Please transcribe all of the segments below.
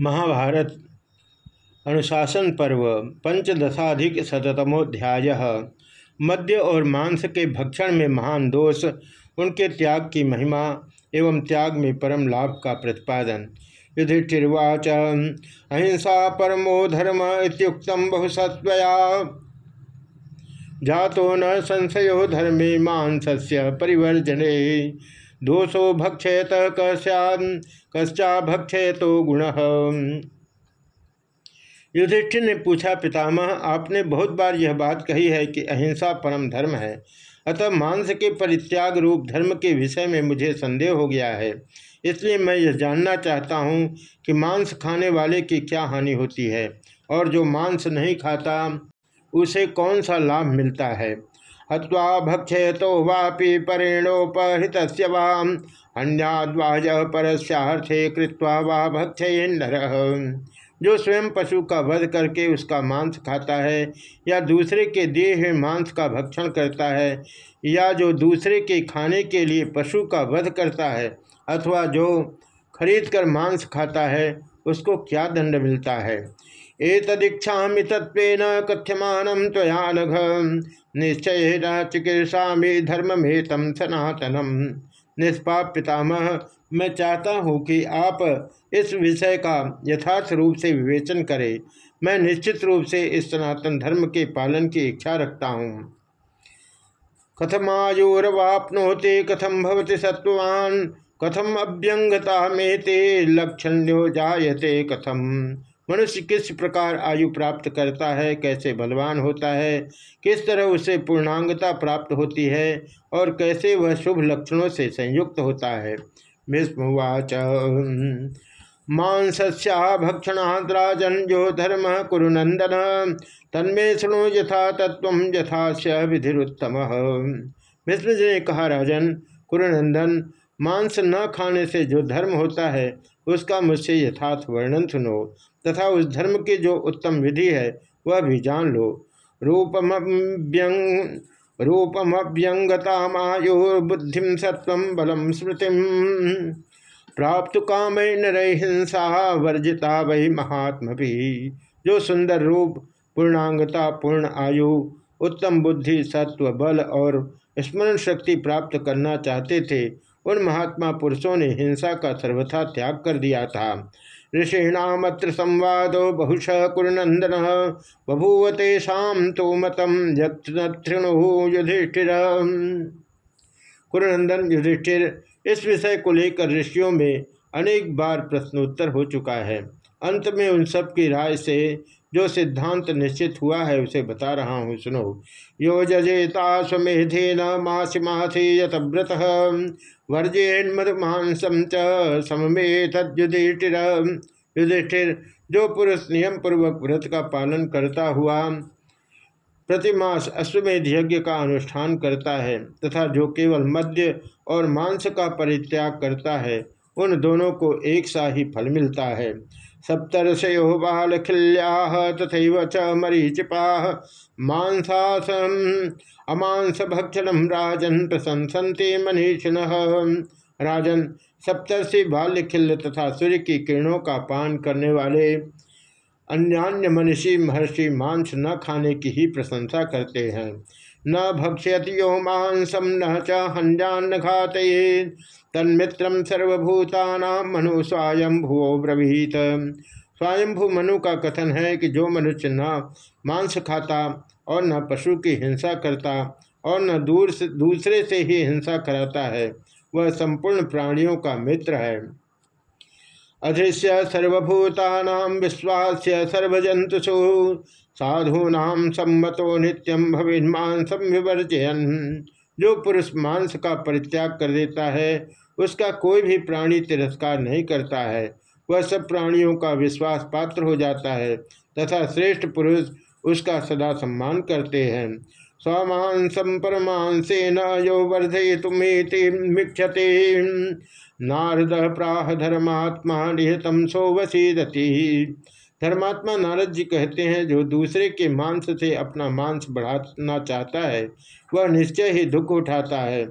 महाभारत अनुशासन पर्व पंचदशाधिक शतमोध्याय मद्य और मांस के भक्षण में महान दोष, उनके त्याग की महिमा एवं त्याग में परम लाभ का प्रतिपादन। युधिष्ठिर्वाच, अहिंसा परमो धर्म इतुक्त बहुसत्वया जातो न संशयो धर्मे मांसस्य परिवर्जने। दोषो भक्षेत कश्चा भक्षेतो गुण। युधिष्ठिर ने पूछा, पितामह, आपने बहुत बार यह बात कही है कि अहिंसा परम धर्म है। अतः मांस के परित्याग रूप धर्म के विषय में मुझे संदेह हो गया है। इसलिए मैं यह जानना चाहता हूँ कि मांस खाने वाले की क्या हानि होती है, और जो मांस नहीं खाता, उसे कौन सा लाभ मिलता है? हवा भक्षे तो वापि परेणोपहृत वाम। अन्याद्वाज परस्यार्थे कृत्वा वा भक्षे नर। जो स्वयं पशु का वध करके उसका मांस खाता है, या दूसरे के दिए हुए मांस का भक्षण करता है, या जो दूसरे के खाने के लिए पशु का वध करता है, अथवा जो खरीद कर मांस खाता है, उसको क्या दंड मिलता है? एतदीक्षा तत्व कथ्यमान तया नघ निश्चय न चिकित्सा में धर्म में तम सनातनम निष्पाप पितामह मैं चाहता हूँ कि आप इस विषय का यथार्थ रूप से विवेचन करें। मैं निश्चित रूप से इस सनातन धर्म के पालन की इच्छा रखता हूँ। कथमायुर्वापनोते कथम भवति सत्वान कथम अभ्यंगता में ते लक्षण्यो जायते कथम। मनुष्य किस प्रकार आयु प्राप्त करता है, कैसे बलवान होता है, किस तरह उसे पूर्णांगता प्राप्त होती है और कैसे वह शुभ लक्षणों से संयुक्त होता है। भीष्मवाच मांसस्या भक्षणाद्राजन जो धर्म कुरुनंदन तन्मे सुनो यथा तत्व यथा विधिरुत्तम। भीष्म जी ने कहा, राजन कुरुनंदन मांस न खाने से जो धर्म होता है, उसका मुझसे यथार्थ वर्णन सुनो। तथा उस धर्म की जो उत्तम विधि है, वह भी जान लो। रूपमव्यंग रूपमव्यंगता मायुर्बुद्धि सत्व बलम स्मृति। प्राप्त काम हिंसा वर्जिता वही महात्म भी जो सुंदर रूप, पूर्णांगता, पूर्ण आयु, उत्तम बुद्धि, सत्व, बल और स्मरण शक्ति प्राप्त करना चाहते थे, उन महात्मा पुरुषों ने हिंसा का सर्वथा त्याग कर दिया था। ऋषिणामत्र संवाद बहुश कुरनंदन बभूव तेषाम तो मतम यृणु युधिष्ठि कुरनंदन युधिष्ठिर, इस विषय को लेकर ऋषियों में अनेक बार प्रश्नोत्तर हो चुका है। अंत में उन सब की राय से जो सिद्धांत निश्चित हुआ है, उसे बता रहा हूँ, सुनो। यो जजेता स्वमेधेन मासी मासी यतव्रत, वर्जेन मधुमांसम च सममे युधिष्ठिर, जो पुरुष नियम पूर्वक व्रत का पालन करता हुआ प्रतिमास अश्वमेध यज्ञ का अनुष्ठान करता है, तथा जो केवल मद्य और मांस का परित्याग करता है, उन दोनों को एक सा ही फल मिलता है। सप्तर्षयो बालखिल्या तथा च मरीचिपा। अमांस भक्षण राजन प्रशंसनते मनीषिण। राजन सप्तर्षि बाल्यखिल्य तथा सूर्य की किरणों का पान करने वाले अन्यान्य मनीषी, महर्षि मांस न खाने की ही प्रशंसा करते हैं। न भक्ष्यति यो मांसम न च खाते तन्मित्रम सर्वभूता मनु स्वयंभु ब्रवीत। स्वयंभू मनु का कथन है कि जो मनुष्य न मांस खाता और न पशु की हिंसा करता और न दूर से, दूसरे से ही हिंसा कराता है, वह संपूर्ण प्राणियों का मित्र है। अदृश्य सर्वभूता विश्वास सर्वजंतुषु साधूना सम्मतो नित्यम भविन्मान संविवर्जयन जो पुरुष मांस का परित्याग कर देता है, उसका कोई भी प्राणी तिरस्कार नहीं करता है। वह सब प्राणियों का विश्वास पात्र हो जाता है, तथा श्रेष्ठ पुरुष उसका सदा सम्मान करते हैं। स्वमांसम परमांसे न यो वर्धे तुम्हेते नारद प्राह धर्मात्मा निहतम सो वसीदती धर्मात्मा नारद जी कहते हैं, जो दूसरे के मांस से अपना मांस बढ़ाना चाहता है, वह निश्चय ही दुख उठाता है।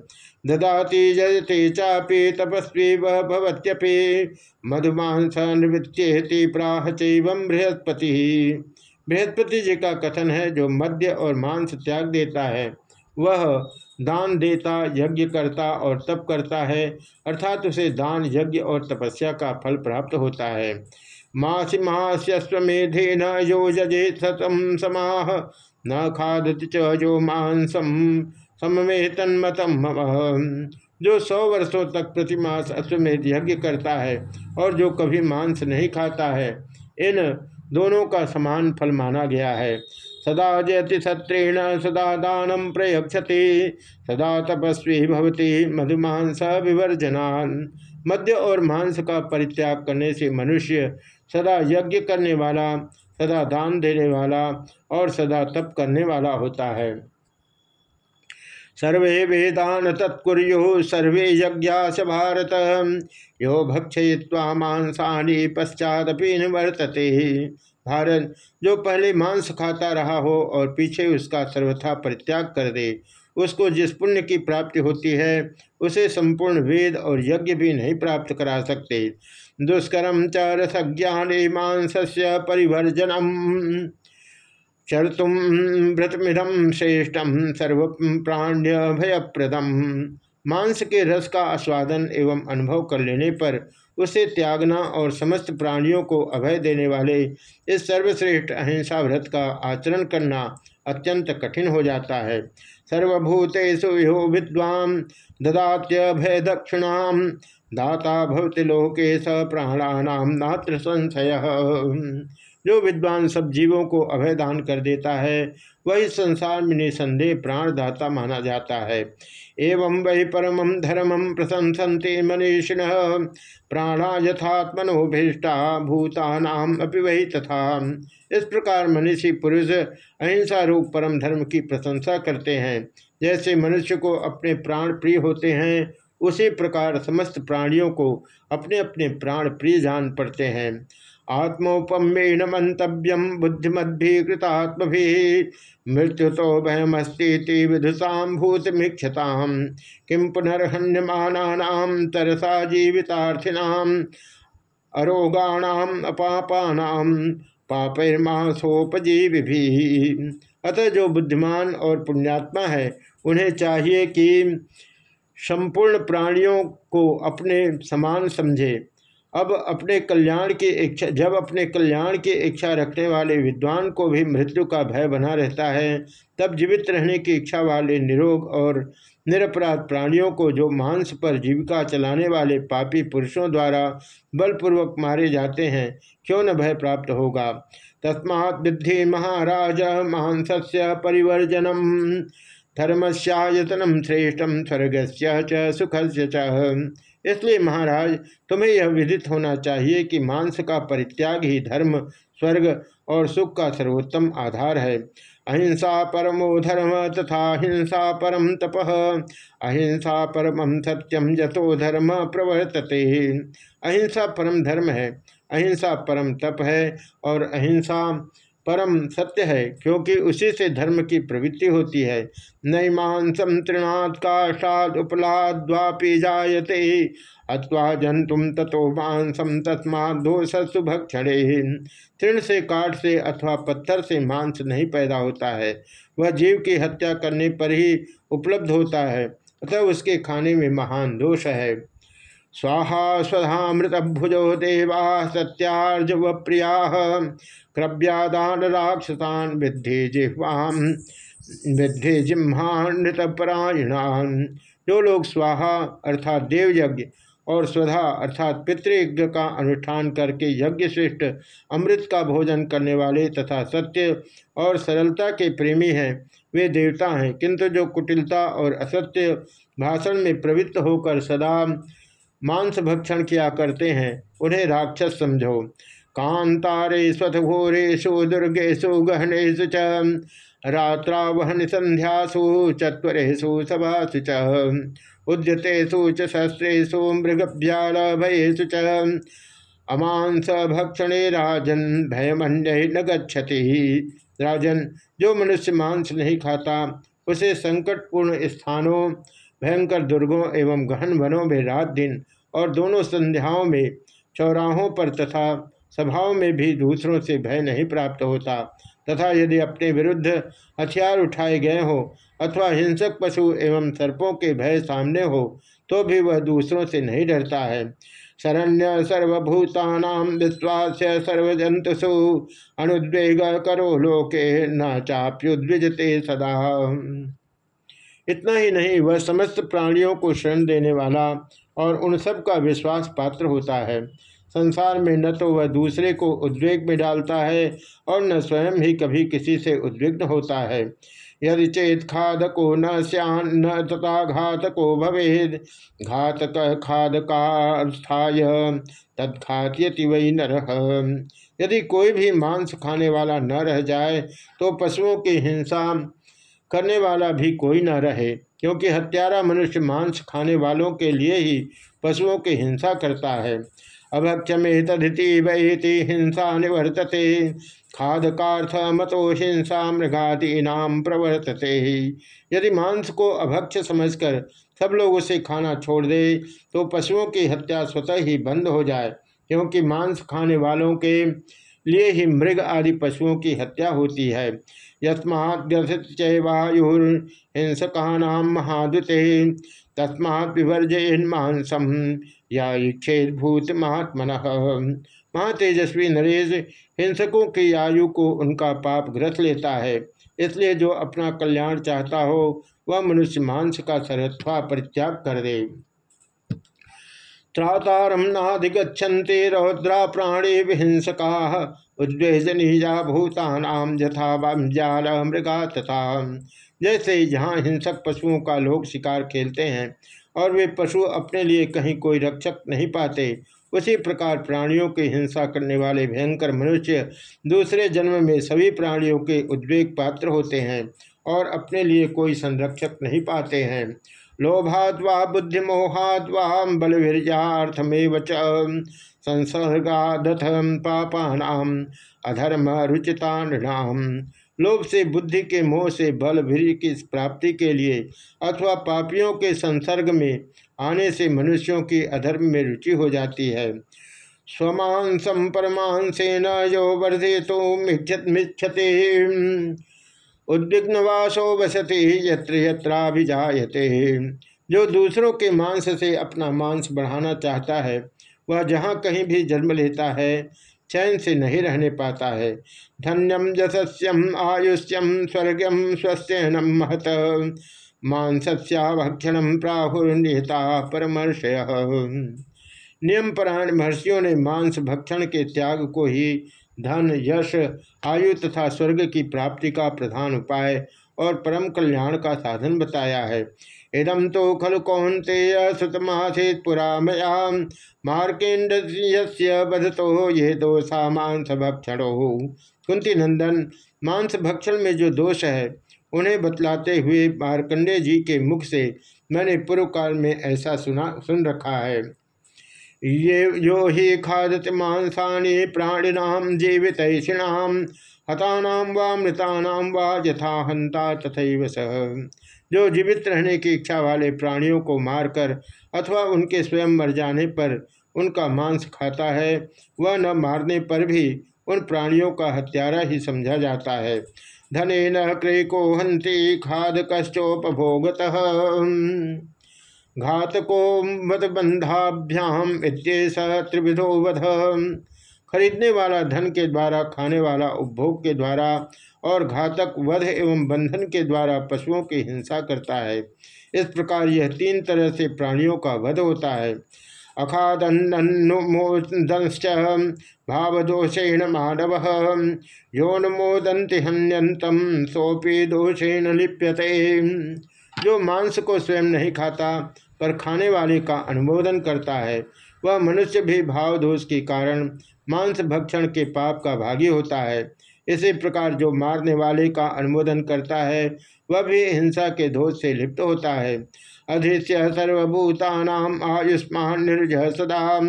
ददाति जयते चापि तपस्वी वह भवत्यपि। मधुमांस निवृत्ति प्राह चैवं बृहस्पति। बृहस्पति जी का कथन है, जो मध्य और मांस त्याग देता है, वह दान देता, यज्ञ करता और तप करता है, अर्थात उसे दान, यज्ञ और तपस्या का फल प्राप्त होता है। मासी मास्यमेधे न योजे सतम समाह, न खादति च मांसम सममे तन्मतम जो सौ वर्षों तक प्रतिमास अश्वमेध यज्ञ करता है और जो कभी मांस नहीं खाता है, इन दोनों का समान फल माना गया है। सदा जयति सत्रेण, सदा दानम प्रयक्षति सदा तपस्वी भवती मधुमांस विवर्जनान। मध्य और मांस का परित्याग करने से मनुष्य सदा यज्ञ करने वाला, सदा दान देने वाला और सदा तप करने वाला होता है। सर्वे वेदान तत्कुर्यु सर्वे यज्ञास भारत। यो भक्षय्वा मांसानी पश्चादपि निवर्तते। भारत, जो पहले मांस खाता रहा हो और पीछे उसका सर्वथा परित्याग कर दे, उसको जिस पुण्य की प्राप्ति होती है, उसे संपूर्ण वेद और यज्ञ भी नहीं प्राप्त करा सकते। दुष्कर्म च रसज्ञान मांस से परिवर्जनम। चरतुम व्रतमिदम श्रेष्ठम सर्व प्राण्य भयप्रदम मांस के रस का आस्वादन एवं अनुभव कर लेने पर उसे त्यागना और समस्त प्राणियों को अभय देने वाले इस सर्वश्रेष्ठ अहिंसा व्रत का आचरण करना अत्यंत कठिन हो जाता है। सर्वभूतेषु यो ददात्य भय दक्षिणाम दाता भवति लोके स प्राणानाम नात्र संशय। जो विद्वान सब जीवों को अभय दान कर देता है, वही संसार में निसंदेह प्राणदाता माना जाता है। एवं वही परम धर्मम प्रशंसते मनीषिण प्राणा यथात्मनोभीष्टा भूतानाम अपि वही तथा। इस प्रकार मनीषी पुरुष अहिंसा रूप परम धर्म की प्रशंसा करते हैं। जैसे मनुष्य को अपने प्राण प्रिय होते हैं, उसी प्रकार समस्त प्राणियों को अपने अपने प्राण प्रिय जान पड़ते हैं। आत्मोपमेण मंतव्यम बुद्धिमद्भीकृतात्म मृत्यु तो भयमस्ती विदुषाम भूतमीक्षताम किम पुनर्हन्यमानाम तरसा जीवितार्थिनाम अरोगाणाम अपापानाम पापैर्मासोपजीवि भी अतः जो बुद्धिमान और पुण्यात्मा है, उन्हें चाहिए कि संपूर्ण प्राणियों को अपने समान समझे। अब अपने कल्याण की इच्छा, जब अपने कल्याण की इच्छा रखने वाले विद्वान को भी मृत्यु का भय बना रहता है, तब जीवित रहने की इच्छा वाले निरोग और निरपराध प्राणियों को जो मांस पर जीविका चलाने वाले पापी पुरुषों द्वारा बलपूर्वक मारे जाते हैं, क्यों न भय प्राप्त होगा? तस्मात् विद्धि महाराज मांस परिवर्जनम धर्मस्यायतनम श्रेष्ठम स्वर्ग से सुख से इसलिए महाराज, तुम्हें यह विदित होना चाहिए कि मांस का परित्याग ही धर्म, स्वर्ग और सुख का सर्वोत्तम आधार है। अहिंसा परमो धर्म तथा हिंसा परम तप। अहिंसा परम सत्यम जतो धर्म प्रवर्तते। अहिंसा परम धर्म है, अहिंसा परम तप है और अहिंसा परम सत्य है, क्योंकि उसी से धर्म की प्रवृत्ति होती है। नैमांसम तृणात् काष्ठाद उपलाद्वापी जायते। अथवा जंतुम तथो मांसम तस्मा दोषु भक्षणे तृण से काठ से अथवा पत्थर से मांस नहीं पैदा होता है। वह जीव की हत्या करने पर ही उपलब्ध होता है। अतः उसके खाने में महान दोष है। स्वाहा स्वधामृत भुजो देवा सत्यार्जव प्रिया क्रव्यादान राक्षसान विद्धि जिह्वाम विद्धि जिम्हानृतपरायणान जो लोग स्वाहा अर्थात देवयज्ञ और स्वधा अर्थात पितृयज्ञ का अनुष्ठान करके यज्ञ श्रेष्ठ अमृत का भोजन करने वाले तथा सत्य और सरलता के प्रेमी हैं, वे देवता हैं। किंतु जो कुटिलता और असत्य भाषण में प्रवृत्त होकर सदा मांस भक्षण किया करते हैं, उन्हें राक्षस समझो। कांतारे स्वघोरेशु दुर्गेशु गहनेशु च। रात्रावहन संध्यासु चत्वरेशु सभासु च। उद्यतेषु च शस्त्रेषु मृगभ्याल भयेषु च। अमांस भक्षणे राजन भयमंड न गच्छति। राजन, जो मनुष्य मांस नहीं खाता, उसे संकटपूर्ण स्थानों भयंकर दुर्गों एवं गहन वनों में रात दिन और दोनों संध्याओं में, चौराहों पर तथा सभाओं में भी दूसरों से भय नहीं प्राप्त होता। तथा यदि अपने विरुद्ध हथियार उठाए गए हो अथवा हिंसक पशु एवं सर्पों के भय सामने हो तो भी वह दूसरों से नहीं डरता है। शरण्य सर्वभूता विश्वास सर्वजंतुषु अनुद्वेग करो लोके, न चाप्युद्विजते सदा। इतना ही नहीं, वह समस्त प्राणियों को शरण देने वाला और उन सब का विश्वास पात्र होता है। संसार में न तो वह दूसरे को उद्वेग में डालता है और न स्वयं ही कभी किसी से उद्विग्न होता है। यदि चेत खादको न स्यान, न तथा घातको भवेद। घातक खादकास्थाय तत्खात्यति वही नर। यदि कोई भी मांस खाने वाला न रह जाए तो पशुओं की हिंसा करने वाला भी कोई न रहे, क्योंकि हत्यारा मनुष्य मांस खाने वालों के लिए ही पशुओं की हिंसा करता है। अभक्षमे तदिति वैति हिंसा निवर्तते खादकार्थ मतो हिंसा मृगादीनाम प्रवर्तते ही। यदि मांस को अभक्ष समझकर सब लोग उसे खाना छोड़ दे तो पशुओं की हत्या स्वतः ही बंद हो जाए, क्योंकि मांस खाने वालों के लिए ही मृग आदि पशुओं की हत्या होती है। यस्माद्यथित चैवायुर्हिंसका महादुते तस्मा विवर्जयन मांसम या इच्छेद भूत महात्मन महातेजस्वी नरेश हिंसकों की आयु को उनका पाप ग्रस लेता है। इसलिए जो अपना कल्याण चाहता हो, वह मनुष्य मांस का सरत्वा परित्याग कर दे। त्रातारम नाधिगछन्ते रौद्रा प्राणी विहिंसका उद्वेजनीजा भूतानाम यथा जाल मृगा तथा जैसे यहाँ हिंसक पशुओं का लोग शिकार खेलते हैं और वे पशु अपने लिए कहीं कोई रक्षक नहीं पाते, उसी प्रकार प्राणियों की हिंसा करने वाले भयंकर मनुष्य दूसरे जन्म में सभी प्राणियों के उद्वेग पात्र होते हैं और अपने लिए कोई संरक्षक नहीं पाते हैं। लोभाद्वा, बुद्धिमोहाद्वा बलवीर्याथमेव संसर्गादथ पापानाम अधर्म रुचिता लोभ से बुद्धि के मोह से बल, वीर की प्राप्ति के लिए अथवा पापियों के संसर्ग में आने से मनुष्यों की अधर्म में रुचि हो जाती है। स्वमांसम परमांसेन यो वर्धे तो मिच्छते उद्विग्नवासो वसते यत्र यत्राभिजायते। जो दूसरों के मांस से अपना मांस बढ़ाना चाहता है, वह जहाँ कहीं भी जन्म लेता है, चैन से नहीं रहने पाता है। धन्यम यशस्यम आयुष्यम स्वर्गम स्वस्थनम महत। मांसस्याभक्षण प्राहुर्निहता परमर्षय। नियम परायण महर्षियों ने मांस भक्षण के त्याग को ही धन, यश, आयु तथा स्वर्ग की प्राप्ति का प्रधान उपाय और परम कल्याण का साधन बताया है। इदम तो खलु कौंते सुतमासीत मया मार्केड बधतो ये दोषा मांस भक्षण हो कुंती नंदन मांस भक्षण में जो दोष है, उन्हें बतलाते हुए मार्कंडे जी के मुख से मैंने पूर्व काल में ऐसा सुना, सुन रखा है। ये यो ही खादत मांसानि प्राणिनाम जीवित हतानाम व मृतानाम व यथा हंता तथा जो जीवित रहने की इच्छा वाले प्राणियों को मारकर अथवा उनके स्वयं मर जाने पर उनका मांस खाता है, वह न मारने पर भी उन प्राणियों का हत्यारा ही समझा जाता है। धने न क्रय को हंती खाद कश्चोपभोगत। घातको मदबंधाभ्याम त्रिविधो वध। खरीदने वाला धन के द्वारा, खाने वाला उपभोग के द्वारा और घातक वध एवं बंधन के द्वारा पशुओं की हिंसा करता है। इस प्रकार यह तीन तरह से प्राणियों का वध होता है। अखादन्नुमोदंश्च भावदोषेण मानव। योनमोदंति हन्यंतम सोपी दोषेण लिप्यते। जो मांस को स्वयं नहीं खाता पर खाने वाले का अनुमोदन करता है। वह मनुष्य भी भाव दोष के कारण मांस भक्षण के पाप का भागी होता है। इसी प्रकार जो मारने वाले का अनुमोदन करता है, वह भी हिंसा के दोष से लिप्त होता है। अधीश्य सर्वभूतानाम आयुष्मान निर्ज सदा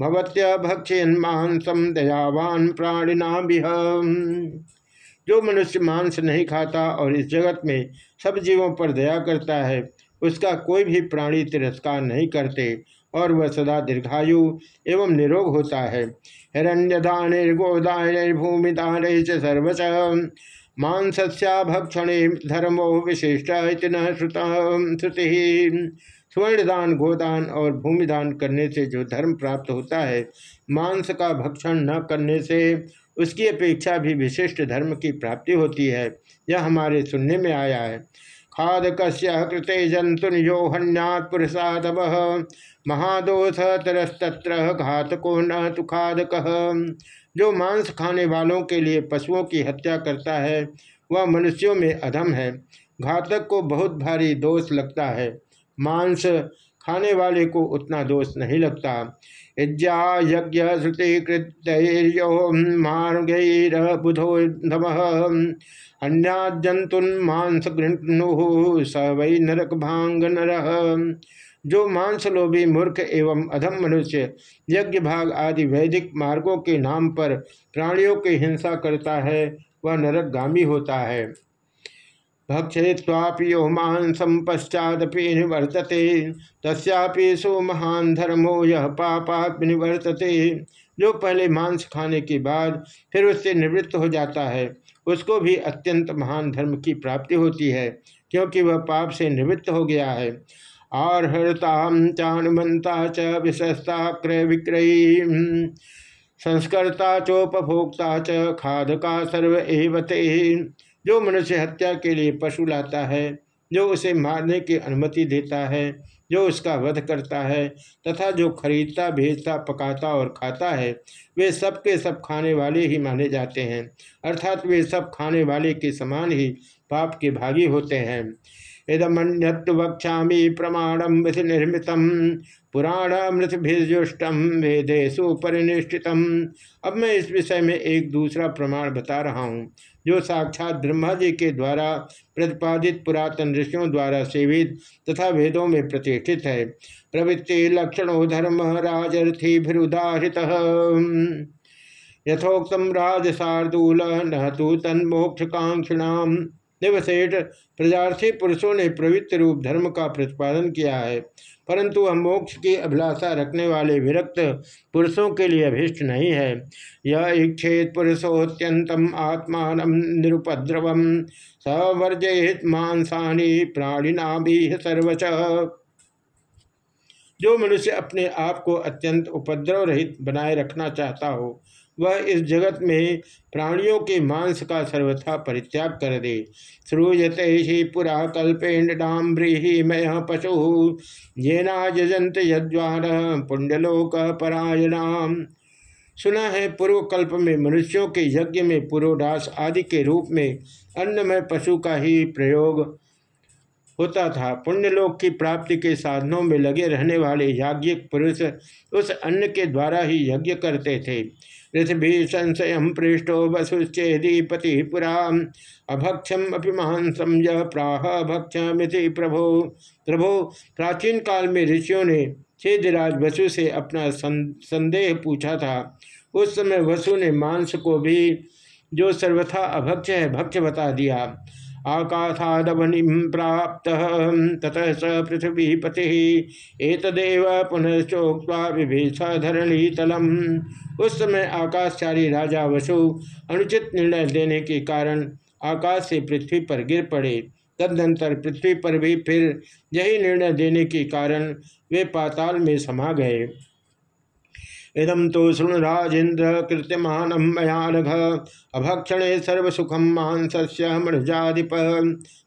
भवत्य भक्षयन मांसम दयावान प्राणिना जो मनुष्य मांस नहीं खाता और इस जगत में सब जीवों पर दया करता है उसका कोई भी प्राणी तिरस्कार नहीं करते और वह सदा दीर्घायु एवं निरोग होता है। हिरण्यदान गोदान भूमिदान सर्वच मांसस्याभक्षण धर्मो विशिष्ट न श्रुति। स्वर्णदान, गोदान और भूमिदान करने से जो धर्म प्राप्त होता है, मांस का भक्षण न करने से उसकी अपेक्षा भी विशिष्ट धर्म की प्राप्ति होती है। यह हमारे सुनने में आया है। खादक कृते जंतुन यो हन्यात पुरुषादव महादोष तरस्तत्र घातको न तो खादक। जो मांस खाने वालों के लिए पशुओं की हत्या करता है, वह मनुष्यों में अधम है। घातक को बहुत भारी दोष लगता है। मांस खाने वाले को उतना दोष नहीं लगता। यज्ञ श्रुति कृत्यो बुधो धम अन्याजंतुन्मांस गृहणु स वै नरक भाँग नर जो मांसलोभी, मूर्ख एवं अधम मनुष्य, यज्ञ भाग आदि वैदिक मार्गों के नाम पर प्राणियों की हिंसा करता है, वह नरकगामी होता है। भक्षेवापि यो मांसम पश्चादपि निवर्तते। तस्यापि सो महान धर्मो यह पापाप निवर्तते। जो पहले मांस खाने के बाद फिर उससे निवृत्त हो जाता है, उसको भी अत्यंत महान धर्म की प्राप्ति होती है, क्योंकि वह पाप से निवृत्त हो गया है। आहृता चानुमंता च विशस्ता क्रय विक्रयी संस्कर्ता चोपभोक्ता च खादका सर्व एवते जो मनुष्य हत्या के लिए पशु लाता है, जो उसे मारने की अनुमति देता है, जो उसका वध करता है, तथा जो खरीदता, भेजता, पकाता और खाता है, वे सब के सब खाने वाले ही माने जाते हैं। अर्थात वे सब खाने वाले के समान ही पाप के भागी होते हैं। इदमन्यत वक्षा प्रमाणम विधि निर्मित पुराण मृतभिजुष्टम वेदेशु परिनिष्ठितम। अब मैं इस विषय में एक दूसरा प्रमाण बता रहा हूँ, जो साक्षात ब्रह्मा जी के द्वारा प्रतिपादित पुरातन ऋषियों द्वारा सेवित तथा वेदों में प्रतिष्ठित है। प्रवृत्ति लक्षणों धर्म राजर्थी भीरुदाहृत यथोक्तम राज शार्दूल न तो तन्मोक्ष कांक्षिणाम देवसेठ प्रजार्थी पुरुषों ने प्रवृत्ति रूप धर्म का प्रतिपादन किया है। परंतु हम मोक्ष की अभिलाषा रखने वाले विरक्त पुरुषों के लिए अभिष्ट नहीं है। यह इच्छेद पुरुषोत्यंतम आत्मा निरुपद्रव सवर्जित मांसानी प्राणिना भी सर्वच जो मनुष्य अपने आप को अत्यंत उपद्रव रहित बनाए रखना चाहता हो वह इस जगत में प्राणियों के मांस का सर्वथा परित्याग कर दे। श्रूयते ही पुरा कल्पेण्डाम्ब्रीही मय पशु। ये यजंत यद्वार पुण्यलोक परायणाम सुना है पूर्व कल्प में मनुष्यों के यज्ञ में पुरोडास आदि के रूप में अन्नमय पशु का ही प्रयोग होता था। पुण्यलोक की प्राप्ति के साधनों में लगे रहने वाले याज्ञिक पुरुष उस अन्न के द्वारा ही यज्ञ करते थे। पृथ्वी संशय पृष्ठो वसुश्चेदीपति पुरा अभक्षम अपि महान समय प्राह भक्षमिति प्रभो। प्रभो, प्राचीन काल में ऋषियों ने छेदराज वसु से अपना संदेह पूछा था। उस समय वसु ने मांस को भी जो सर्वथा अभक्ष है भक्ष बता दिया। आकाशादवनि प्राप्त। ततः स पृथ्वीपति। एतदेव पुनश्चोक्ता विभीष धरणी तलम उस समय आकाशचारी राजा वसु, अनुचित निर्णय देने के कारण आकाश से पृथ्वी पर गिर पड़े। तदनंतर पृथ्वी पर भी फिर यही निर्णय देने के कारण वे पाताल में समा गए। इदम तो शृणु राजेन्द्र कृत्यमान मयानघ अभक्षणे सर्वसुखम मांस्य मणुजाधिप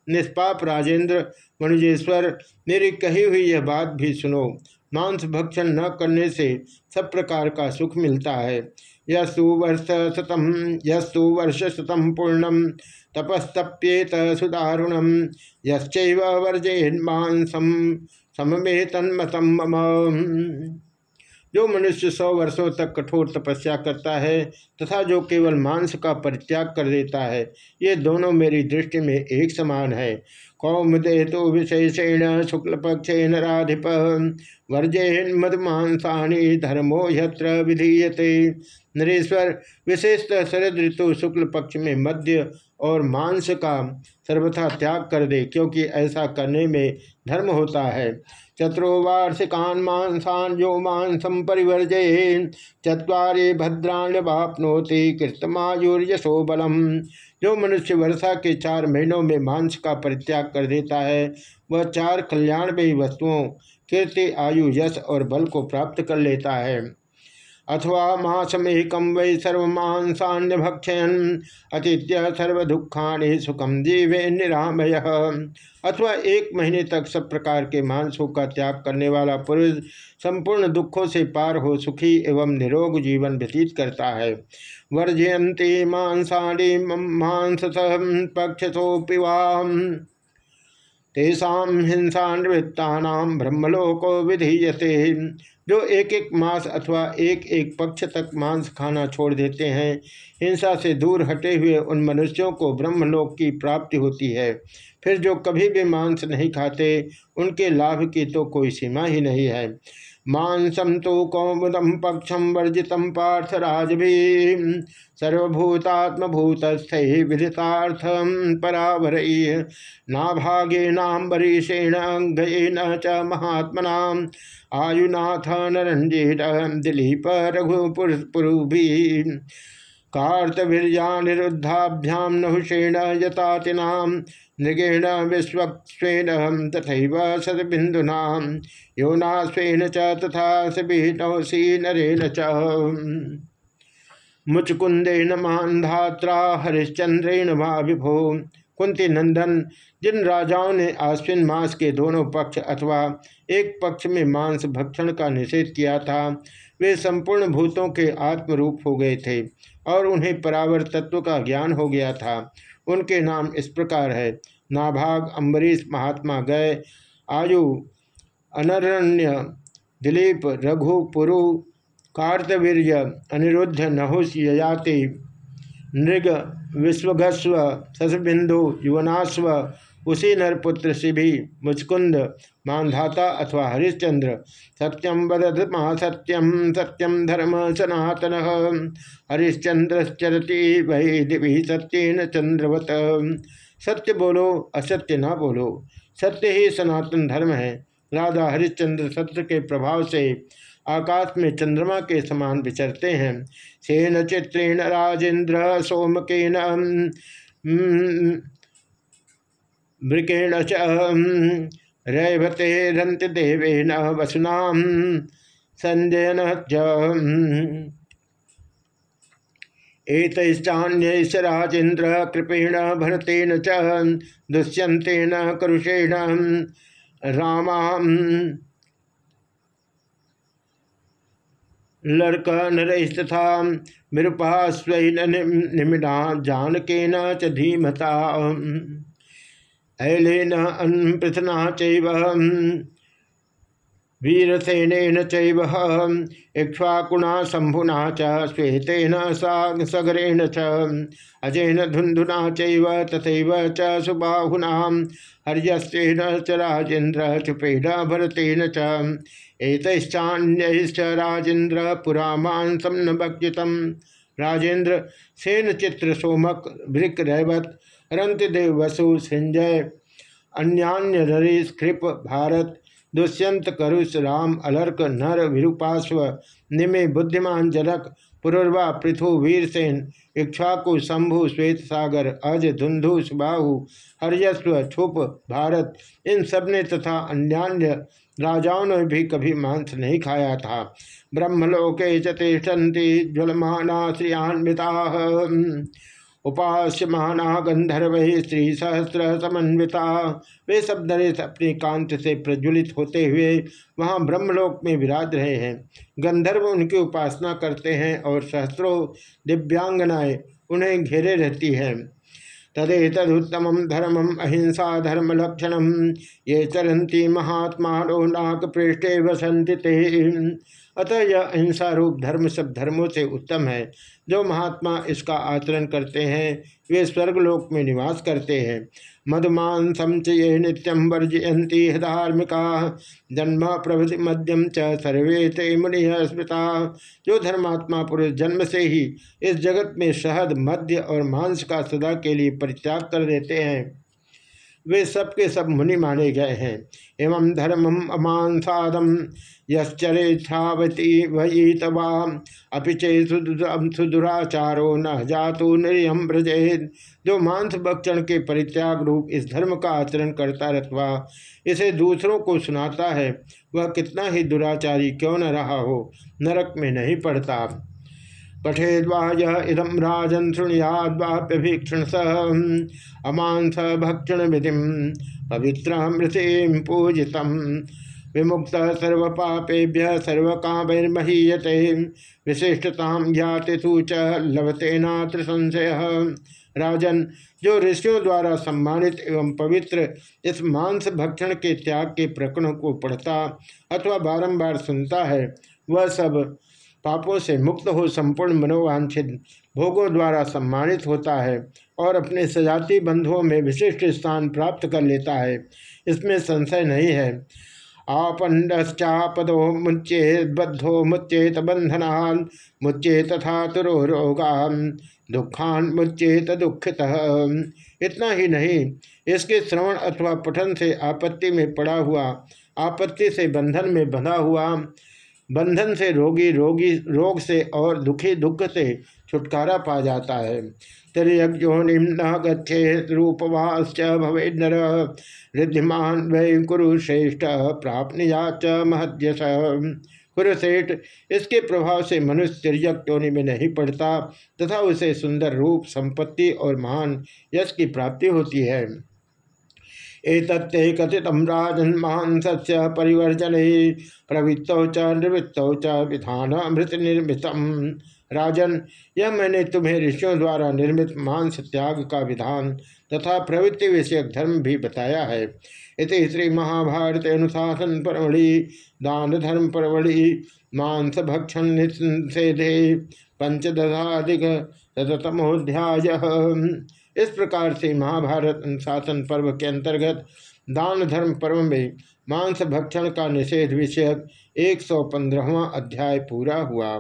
निष्पाप राजेंद्र मनुजेश्वर मेरी कही हुई यह बात भी सुनो। मांस भक्षण न करने से सब प्रकार का सुख मिलता है। यस्तु वर्ष शतम यस्तु वर्ष शतम पूर्णम, तपस्तप्येत सुदारुणम, यश्चैव वर्जयन मांसम सममे तन्मतम मम। जो मनुष्य सौ वर्षों तक कठोर तपस्या करता है तथा जो केवल मांस का परित्याग कर देता है, ये दोनों मेरी दृष्टि में एक समान है। कौमुदे तो विशेषेण शुक्ल पक्षेन राधिप, वर्जेन मधुमांसानी धर्मो यत्र विधीयते। नरेश्वर, विशेषतः शरद ऋतु शुक्ल पक्ष में मध्य और मांस का सर्वथा त्याग कर दे, क्योंकि ऐसा करने में धर्म होता है। चतुर्वार्षिकान मांसान जो मांसम परिवर्जय चतवारे भद्राण्य वापनोति कृतमायुर्यशो बलम। जो मनुष्य वर्षा के चार महीनों में मांस का परित्याग कर देता है, वह चार कल्याणमयी वस्तुओं, कीर्ति, आयु, यश और बल को प्राप्त कर लेता है। अथवा मासमेकम वै सर्वमांसान्य भक्षयन अतिथ्य सर्वदुखानि सुखम जीवे निरामय। अथवा एक महीने तक सब प्रकार के मांसों का त्याग करने वाला पुरुष संपूर्ण दुखों से पार हो सुखी एवं निरोग जीवन व्यतीत करता है। वर्जयंती मांसाणी मांस पक्षसोपिवाम तेषा हिंसा निवृत्ता ब्रह्मलोको विधीयते। जो एक एक मास अथवा एक एक पक्ष तक मांस खाना छोड़ देते हैं, हिंसा से दूर हटे हुए उन मनुष्यों को ब्रह्मलोक की प्राप्ति होती है। फिर जो कभी भी मांस नहीं खाते, उनके लाभ की तो कोई सीमा ही नहीं है। मांसम तो कौमुदम पक्षम वर्जित पार्थराज भी सर्वभूतात्मभूतस्थ विदितार्थ परावर। नाभागे अंगेन च महात्मना आयुनाथ नरंजीर दिलीप रघुपुरुभी कार्तवीर्यानिरुद्धाभ्याम नहुषेण यतातिना, नृगेण विश्वेन तथा सदबिंदुना योनास्वेन च तथा सबिनौसी नरेण च। मुचकुंदेन मानधात्रा हरिश्चंद्रेण वा विभो। कुंती नंदन जिन राजाओं ने आश्विन मास के दोनों पक्ष अथवा एक पक्ष में मांस भक्षण का निषेध किया था, वे संपूर्ण भूतों के आत्मरूप हो गए थे। और उन्हें परावर तत्व का ज्ञान हो गया था। उनके नाम इस प्रकार है। नाभाग, अम्बरीश, महात्मा गय, आयु, अनरण्य, दिलीप, रघु, पुरु, कार्तवीर्य, अनिरुद्ध, नहुष यजाति नृग विश्वघस्व ससबिंदु युवनाश्व उसी नरपुत्र शिभी मुचकुंद मानधाता अथवा हरिश्चंद्र सत्यम वदत सत्यम सत्यम धर्म सनातन हरिश्चंद्र चरती वही दिवी सत्यन चंद्रवत। सत्य बोलो, असत्य न बोलो, सत्य ही सनातन धर्म है। राजा हरिश्चंद्र सत्य के प्रभाव से आकाश में चंद्रमा के समान विचरते हैं। सेन चित्रेण राजेंद्र सोमकेन मृकेण च रैवते रंत देवेन वसुना संजयन एतश्चान्यैष राजेन्द्र कृपेण भरतेन च दुष्यंतेन करुषेण रामा लड़क नरस्तथा मृपा स्वैन निमिना जानकेन च धीमता ऐलेन पृथना चैव। वीरसेन चैव। शंभुना च, श्वेतेन सगरेण च। अजेन धुंधुना चैव, तथैव च सुबाहुना। हर्यस्तेन च राजेन्द्र, चुपेन भरतेन च। एतश्चान्यश्च राजेन्द्र पुरा मांसम न भक्षितम राजेंद्र सेन चित्र सोमक भृक रैवत। रंतदेव वसु संजय, अन्यान्य नरेश कृप भारत, दुष्यंत करुष राम, अलर्क नर विरूपाश्व, निमे बुद्धिमान जनक, पुरुर्वा पृथु वीरसेन इक्ष्वाकु शंभु श्वेत सागर, अज धुंधु सुबाहु, हरियस्व छुप भारत। इन सबने तथा अन्यान्य राजाओं ने भी कभी मांस नहीं खाया था। ब्रह्मलोके चतिष्ठन्ति ज्वलमाना श्रियान्विता। उपास्यमाना गंधर्व श्री सहस्र समन्विता वे सब नरेश अपनी कांत से प्रज्वलित होते हुए वहाँ ब्रह्मलोक में विराज रहे हैं। गंधर्व उनकी उपासना करते हैं और सहस्रों दिव्यांगनाएँ उन्हें घेरे रहती हैं। तदेतदुत्तम धर्मम अहिंसा धर्म लक्षण ये चरंती महात्मा नाक पृष्ठे वसंति अतः यह अहिंसा रूप धर्म सब धर्मों से उत्तम है। जो महात्मा इसका आचरण करते हैं, वे स्वर्गलोक में निवास करते हैं। मधुमांसम च ये नित्यम वर्जयंती धार्मिका, जन्म प्रभृति मध्यम च सर्वे ते मुनि स्मृता। जो धर्मात्मा पुरुष जन्म से ही इस जगत में शहद मध्य और मांस का सदा के लिए परित्याग कर देते हैं। वे सब के सब मुनि माने गए हैं। एवं धर्मम अमांसादम यश्चरेच्छावती वही तवा अपिचे सुदुराचारो न जातो निर्यम ब्रजेद जो मांस भक्षण के परित्याग रूप इस धर्म का आचरण करता रथवा, इसे दूसरों को सुनाता है, वह कितना ही दुराचारी क्यों न रहा हो, नरक में नहीं पड़ता। पठेद्वा इदम राजन शृणुयाद्वाप्यभीक्षण स अमांस भक्षण विधि पवित्र मृतिम पूजित। विमुक्त सर्व पापेभ्य सर्व कामैर्महीयते विशिष्टता ज्ञाति सूच लभते नात्र संशय। राजन जो ऋषियों द्वारा सम्मानित एवं पवित्र इस मांस भक्षण के त्याग के प्रकरणों को पढ़ता अथवा बारंबार सुनता है, वह सब पापों से मुक्त हो संपूर्ण मनोवांछित भोगों द्वारा सम्मानित होता है और अपने सजाती बंधुओं में विशिष्ट स्थान प्राप्त कर लेता है। इसमें संशय नहीं है। आपंडश्चापदो मुच्चेत बद्धो मुच्चेत बंधनान मुच्चे तथा तुरो रोगान, दुखान मुच्चेत दुखित। इतना ही नहीं, इसके श्रवण अथवा पठन से आपत्ति में पड़ा हुआ, आपत्ति से बंधन में बंधा हुआ बंधन से रोगी रोगी, रोग से और दुखी दुख से छुटकारा पा जाता है। तिरयोनिम न गच्छे रूपवास भवे नर रिद्धिमान वै कुरु श्रेष्ठ प्राप्त च महद्यस कुरुश्रेष्ठ, इसके प्रभाव से मनुष्य तिरक योनि में नहीं पड़ता, तथा उसे सुंदर रूप, संपत्ति और महान यश की प्राप्ति होती है। एतत्ते कथित राजन्मान परिवर्जन, प्रवृत्त च, निवृत्त च विधान अमृत निर्मित राजन यह मैंने तुम्हें ऋषियों द्वारा निर्मित मांस त्याग का विधान तथा प्रवृत्ति विषयक धर्म भी बताया है। इति श्री महाभारत अनुशासन परमढ़ि दान धर्म परमढ़ि मांस भक्षण निषेधे, पंचदशाधिक शतमोध्याय इस प्रकार से महाभारत अनुशासन पर्व के अंतर्गत दान धर्म पर्व में मांस भक्षण का निषेध विषयक एक सौ अध्याय पूरा हुआ।